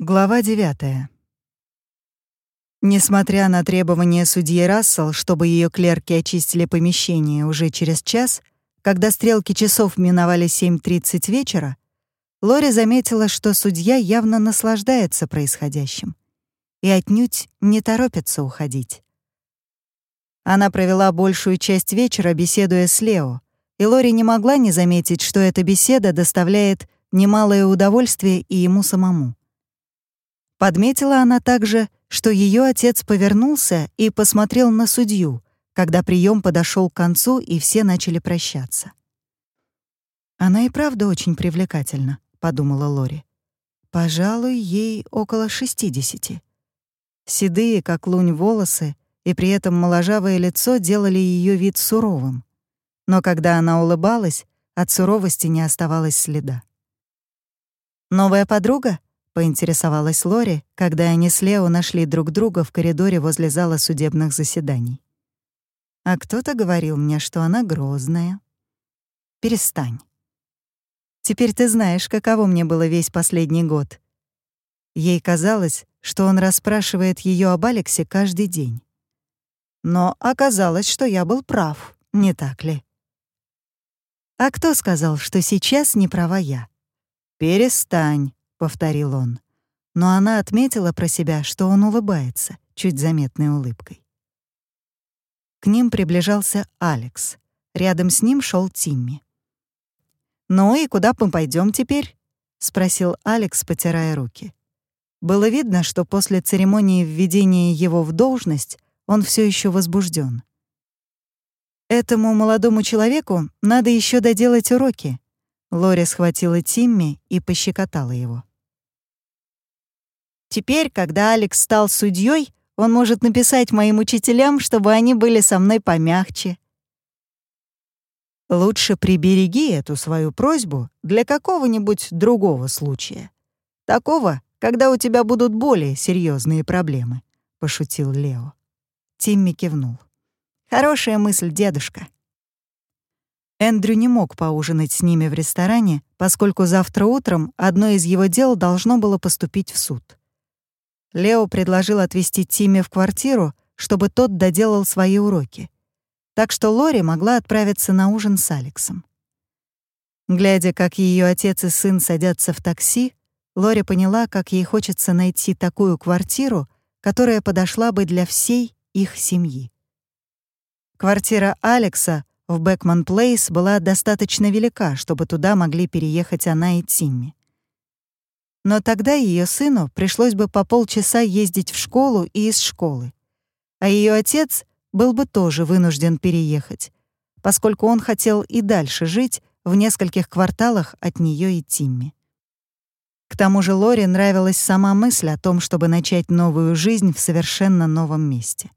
Глава 9. Несмотря на требования судьи Рассел, чтобы ее клерки очистили помещение уже через час, когда стрелки часов миновали 7.30 вечера, Лори заметила, что судья явно наслаждается происходящим и отнюдь не торопится уходить. Она провела большую часть вечера, беседуя с Лео, и Лори не могла не заметить, что эта беседа доставляет немалое удовольствие и ему самому. Подметила она также, что ее отец повернулся и посмотрел на судью, когда прием подошел к концу и все начали прощаться. «Она и правда очень привлекательна», — подумала Лори. «Пожалуй, ей около шестидесяти». Седые, как лунь, волосы и при этом моложавое лицо делали ее вид суровым. Но когда она улыбалась, от суровости не оставалось следа. «Новая подруга?» Поинтересовалась Лори, когда они с Лео нашли друг друга в коридоре возле зала судебных заседаний. А кто-то говорил мне, что она грозная. Перестань. Теперь ты знаешь, каково мне было весь последний год. Ей казалось, что он расспрашивает ее об Алексе каждый день. Но оказалось, что я был прав, не так ли? А кто сказал, что сейчас не права я? Перестань. — повторил он. Но она отметила про себя, что он улыбается, чуть заметной улыбкой. К ним приближался Алекс. Рядом с ним шел Тимми. «Ну и куда мы пойдем теперь?» — спросил Алекс, потирая руки. Было видно, что после церемонии введения его в должность он все еще возбужден. «Этому молодому человеку надо еще доделать уроки». Лори схватила Тимми и пощекотала его. Теперь, когда Алекс стал судьей, он может написать моим учителям, чтобы они были со мной помягче. Лучше прибереги эту свою просьбу для какого-нибудь другого случая. Такого, когда у тебя будут более серьезные проблемы, пошутил Лео. Тимми кивнул. Хорошая мысль, дедушка. Эндрю не мог поужинать с ними в ресторане, поскольку завтра утром одно из его дел должно было поступить в суд. Лео предложил отвезти Тимми в квартиру, чтобы тот доделал свои уроки. Так что Лори могла отправиться на ужин с Алексом. Глядя, как ее отец и сын садятся в такси, Лори поняла, как ей хочется найти такую квартиру, которая подошла бы для всей их семьи. Квартира Алекса в Бэкман Плейс была достаточно велика, чтобы туда могли переехать она и Тимми. Но тогда ее сыну пришлось бы по полчаса ездить в школу и из школы. А ее отец был бы тоже вынужден переехать, поскольку он хотел и дальше жить в нескольких кварталах от нее и Тимми. К тому же Лоре нравилась сама мысль о том, чтобы начать новую жизнь в совершенно новом месте.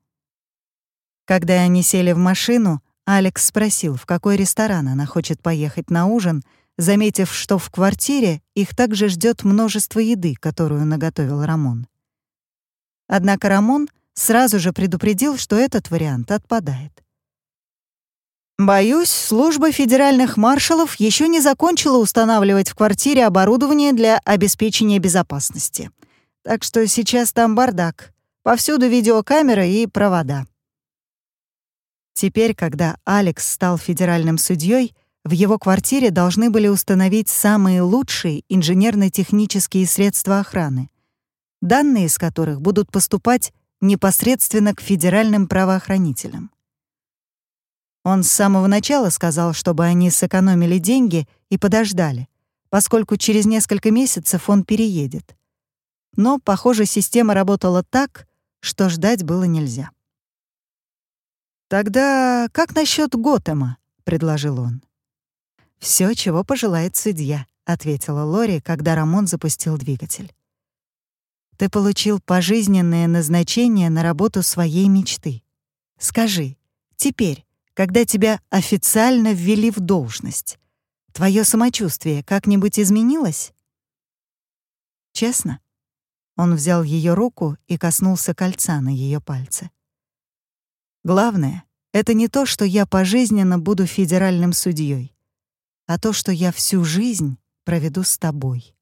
Когда они сели в машину, Алекс спросил, в какой ресторан она хочет поехать на ужин — заметив, что в квартире их также ждет множество еды, которую наготовил Рамон. Однако Рамон сразу же предупредил, что этот вариант отпадает. «Боюсь, служба федеральных маршалов еще не закончила устанавливать в квартире оборудование для обеспечения безопасности. Так что сейчас там бардак. Повсюду видеокамеры и провода». Теперь, когда Алекс стал федеральным судьей, в его квартире должны были установить самые лучшие инженерно-технические средства охраны, данные из которых будут поступать непосредственно к федеральным правоохранителям. Он с самого начала сказал, чтобы они сэкономили деньги и подождали, поскольку через несколько месяцев он переедет. Но, похоже, система работала так, что ждать было нельзя. «Тогда как насчет Готэма?» — предложил он. Все, чего пожелает судья», — ответила Лори, когда Рамон запустил двигатель. «Ты получил пожизненное назначение на работу своей мечты. Скажи, теперь, когда тебя официально ввели в должность, твое самочувствие как-нибудь изменилось?» «Честно?» Он взял ее руку и коснулся кольца на ее пальце. «Главное — это не то, что я пожизненно буду федеральным судьей а то, что я всю жизнь проведу с тобой.